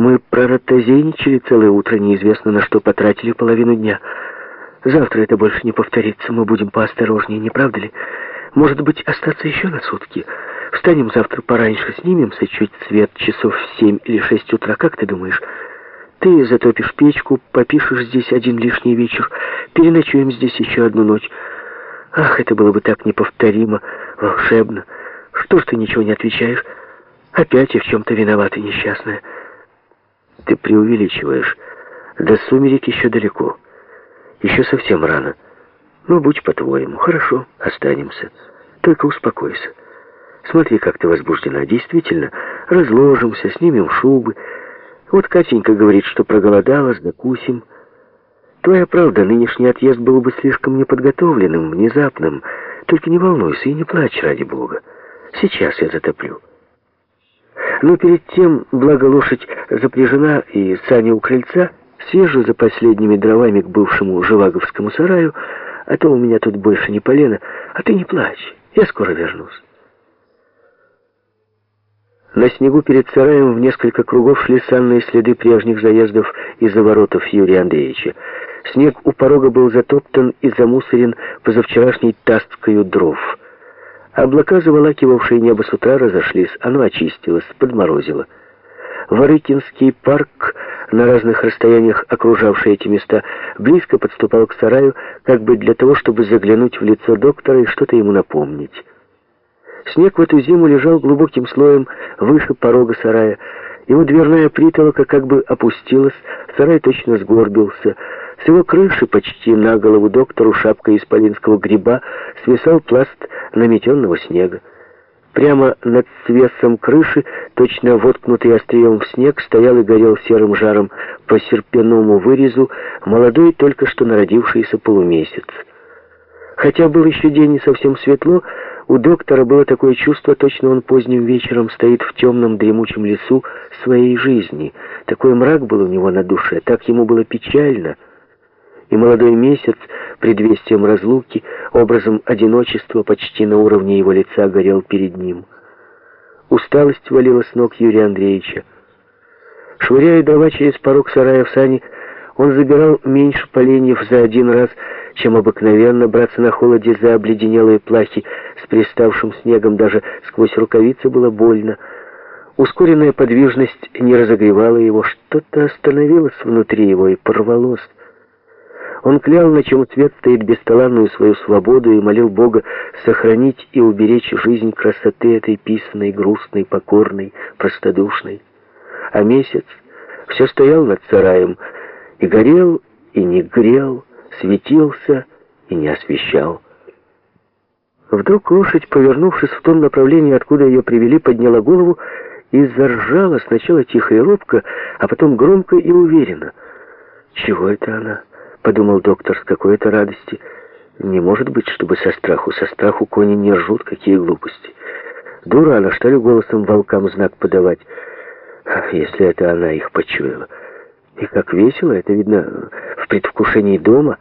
Мы проротозейничали целое утро, неизвестно на что потратили половину дня. Завтра это больше не повторится, мы будем поосторожнее, не правда ли? Может быть, остаться еще на сутки? Встанем завтра пораньше, снимемся чуть свет часов в семь или шесть утра, как ты думаешь? Ты затопишь печку, попишешь здесь один лишний вечер, переночуем здесь еще одну ночь. Ах, это было бы так неповторимо, волшебно. Что ж ты ничего не отвечаешь? Опять я в чем-то виновата, несчастная. Ты преувеличиваешь. До сумерек еще далеко. Еще совсем рано. Ну, будь по-твоему. Хорошо, останемся. Только успокойся. Смотри, как ты возбуждена. Действительно, разложимся, снимем шубы. Вот Катенька говорит, что проголодалась, закусим. Твоя правда, нынешний отъезд был бы слишком неподготовленным, внезапным. Только не волнуйся и не плачь, ради бога. Сейчас я затоплю. Но перед тем, благо лошадь запряжена и сани у крыльца, съезжу за последними дровами к бывшему Живаговскому сараю, а то у меня тут больше не полено, а ты не плачь, я скоро вернусь. На снегу перед сараем в несколько кругов шли санные следы прежних заездов из за воротов Юрия Андреевича. Снег у порога был затоптан и замусорен позавчерашней тасткою дров. Облака, заволакивавшие небо с утра, разошлись. Оно очистилось, подморозило. Ворыкинский парк, на разных расстояниях окружавший эти места, близко подступал к сараю, как бы для того, чтобы заглянуть в лицо доктора и что-то ему напомнить. Снег в эту зиму лежал глубоким слоем выше порога сарая. Его дверная притолока как бы опустилась, сарай точно сгорбился. С его крыши почти на голову доктору шапкой исполинского гриба свисал пласт наметенного снега. Прямо над свесом крыши, точно воткнутый острием в снег, стоял и горел серым жаром по серпяному вырезу молодой, только что народившийся полумесяц. Хотя был еще день и совсем светло, у доктора было такое чувство, точно он поздним вечером стоит в темном дремучем лесу своей жизни. Такой мрак был у него на душе, так ему было печально — и молодой месяц, предвестием разлуки, образом одиночества почти на уровне его лица горел перед ним. Усталость валила с ног Юрия Андреевича. Швыряя дрова через порог сарая в сани, он забирал меньше поленьев за один раз, чем обыкновенно браться на холоде за обледенелые плахи с приставшим снегом, даже сквозь рукавицы было больно. Ускоренная подвижность не разогревала его, что-то остановилось внутри его и порвалось. Он клял, на чем свет стоит бесталанную свою свободу и молил Бога сохранить и уберечь жизнь красоты этой писанной, грустной, покорной, простодушной. А месяц все стоял над сараем и горел, и не грел, светился и не освещал. Вдруг лошадь, повернувшись в том направлении, откуда ее привели, подняла голову и заржала сначала тихо и робко, а потом громко и уверенно. Чего это она? — подумал доктор с какой-то радости. «Не может быть, чтобы со страху. Со страху кони не ржут, какие глупости. Дура она, что ли, голосом волкам знак подавать, если это она их почуяла. И как весело, это видно в предвкушении дома.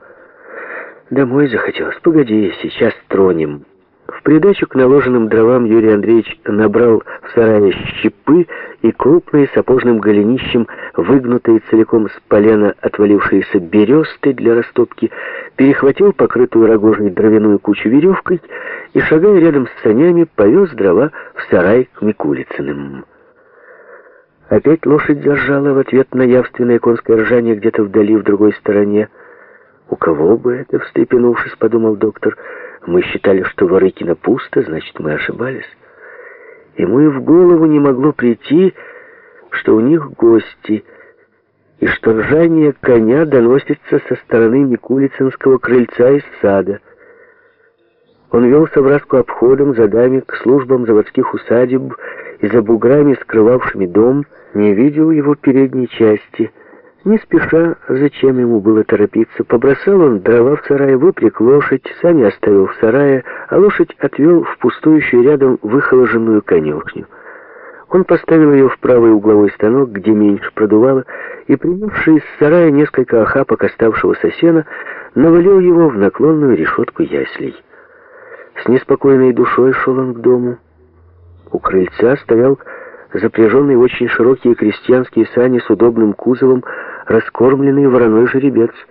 Домой захотелось. Погоди, сейчас тронем». Придачу к наложенным дровам Юрий Андреевич набрал в сарае щепы и крупные сапожным голенищем, выгнутые целиком с полена отвалившиеся бересты для растопки, перехватил покрытую рогожей дровяную кучу веревкой и, шагая рядом с санями, повез дрова в сарай к Микулицыным. Опять лошадь зажала в ответ на явственное конское ржание где-то вдали, в другой стороне. «У кого бы это?» — встрепенувшись, подумал доктор — мы считали, что Ворыкина пусто, значит, мы ошибались. Ему и в голову не могло прийти, что у них гости, и что ржание коня доносится со стороны Микулицинского крыльца из сада. Он вел Савраску обходом за дами к службам заводских усадеб и за буграми, скрывавшими дом, не видел его передней части — не спеша, зачем ему было торопиться, побросал он дрова в сарае, выпряг лошадь, сани оставил в сарае, а лошадь отвел в пустующую рядом выхоложенную конюшню. Он поставил ее в правый угловой станок, где меньше продувало, и, принявший из сарая несколько охапок оставшегося сена, навалил его в наклонную решетку яслей. С неспокойной душой шел он к дому. У крыльца стоял запряженный очень широкие крестьянские сани с удобным кузовом, раскормленный вороной жеребец —